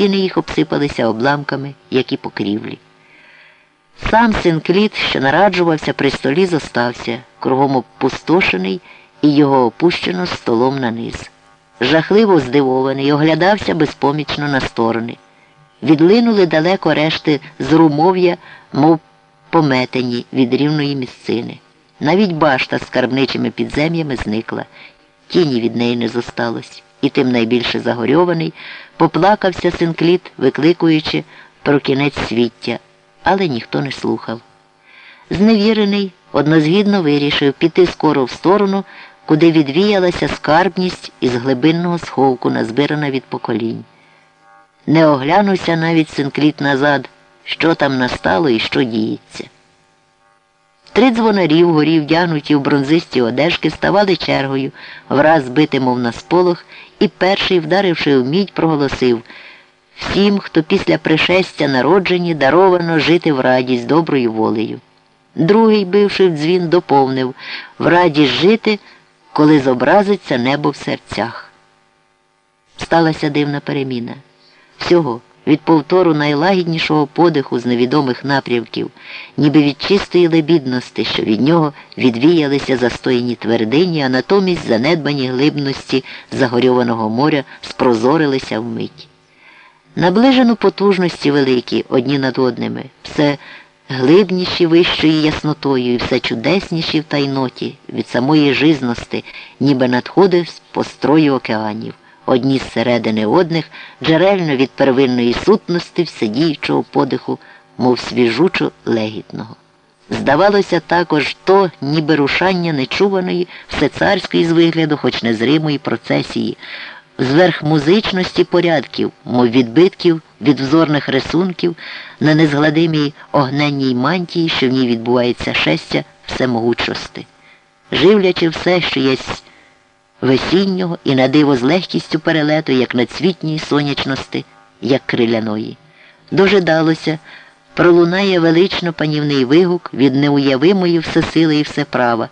стіни їх обсипалися обламками, як і покрівлі. Сам син Кліт, що нараджувався при столі, зостався, кругом опустошений і його опущено столом на низ. Жахливо здивований, оглядався безпомічно на сторони. Відлинули далеко решти з румов'я, мов пометені від рівної місцини. Навіть башта з скарбничими підзем'ями зникла, тіні від неї не зосталось, і тим найбільше загорьований, поплакався синкліт, викликуючи про кінець свіття, але ніхто не слухав. Зневірений, однозгідно вирішив піти скоро в сторону, куди відвіялася скарбність із глибинного сховку, назбирана від поколінь. Не оглянувся навіть синкліт назад, що там настало і що діється. Три дзвонарі вгорі вдягнуті в бронзисті одежки, ставали чергою, враз збити, мов на сполох, і перший, вдаривши в мідь, проголосив всім, хто після пришестя народжені, даровано жити в радість доброю волею. Другий, бивши в дзвін, доповнив в радість жити, коли зобразиться небо в серцях. Сталася дивна переміна. Всього від повтору найлагіднішого подиху з невідомих напрямків, ніби від чистої лебідності, що від нього відвіялися застояні твердині, а натомість занедбані глибності загорьованого моря спрозорилися вмить. Наближено потужності великі одні над одними, все глибніші вищою яснотою і все чудесніші в тайноті від самої жизності, ніби надходив з построю океанів одні зсередини одних, джерельно від первинної сутності вседіючого подиху, мов свіжучо легітного. Здавалося, також то, ніби рушання нечуваної, всецарської з вигляду, хоч незримої процесії, зверх музичності порядків, мов відбитків від взорних рисунків на незгладимій огненній мантії, що в ній відбувається шестя всемогучости, живлячи все, що є весіннього і на диво з легкістю перелету, як надсвітній сонячності, як криляної. Дожидалося, пролунає велично панівний вигук від неуявимої всесили і всеправа,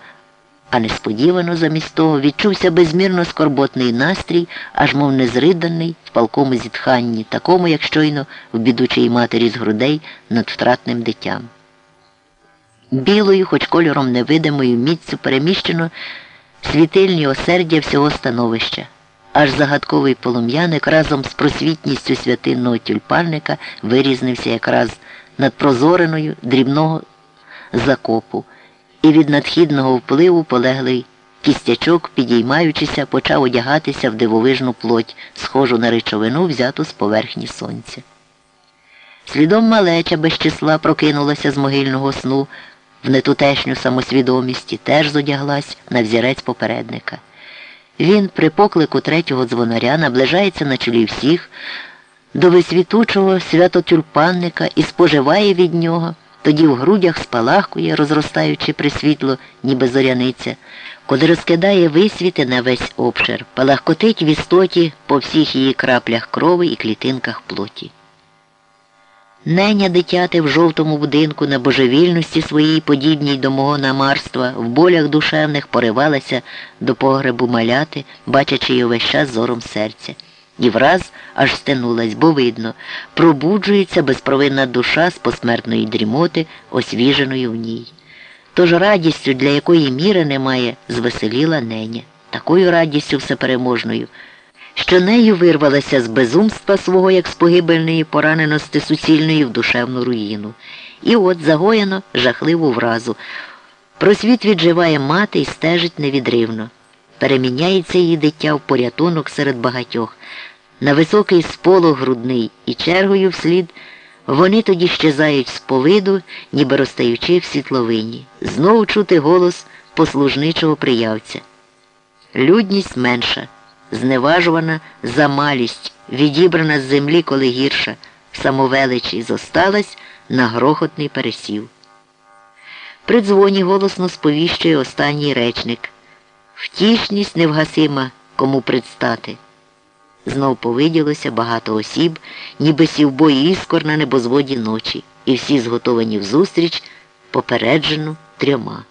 а несподівано замість того відчувся безмірно скорботний настрій, аж мов незриданий в палкому зітханні, такому, як щойно в бідучій матері з грудей над втратним дитям. Білою, хоч кольором невидимою міцю переміщено світильні осердя всього становища. Аж загадковий полум'яник разом з просвітністю святинного тюльпанника вирізнився якраз над прозореною дрібного закопу, і від надхідного впливу полеглий кістячок, підіймаючися, почав одягатися в дивовижну плоть, схожу на речовину, взяту з поверхні сонця. Слідом малеча без числа прокинулася з могильного сну в нетутешню самосвідомість і теж зодяглась на взірець попередника. Він при поклику третього дзвонаря наближається на чолі всіх до висвітучого святотюльпанника і споживає від нього, тоді в грудях спалахує, розростаючи присвітло, ніби зоряниця, коли розкидає висвіти на весь обшир, палахкотить в істоті по всіх її краплях крови і клітинках плоті. Неня дитяти в жовтому будинку на божевільності своїй, подібній до мого намарства, в болях душевних поривалася до погребу маляти, бачачи її весь час зором серця. І враз аж стенулась, бо видно, пробуджується безпровинна душа з посмертної дрімоти, освіженої в ній. Тож радістю, для якої міри немає, звеселіла неня, такою радістю всепереможною що нею вирвалася з безумства свого, як з погибельної пораненості суцільної в душевну руїну. І от загоєно жахливу вразу. Просвіт відживає мати і стежить невідривно. Переміняється її дитя в порятунок серед багатьох. На високий сполох грудний і чергою вслід вони тоді щезають з повиду, ніби розстаючи в світловині. Знову чути голос послужничого приявця. Людність менша зневажувана за малість, відібрана з землі, коли гірша, в самовеличі зосталась на грохотний пересів. При дзвоні голосно сповіщує останній речник. Втішність невгасима кому предстати. Знов повиділося багато осіб, ніби сівбой іскор на небозводі ночі, і всі зготовані в зустріч попереджену трьома.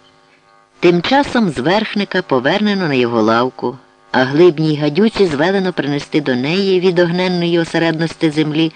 Тим часом з верхника повернено на його лавку а глибній гадюці звелено принести до неї від огненної осередності землі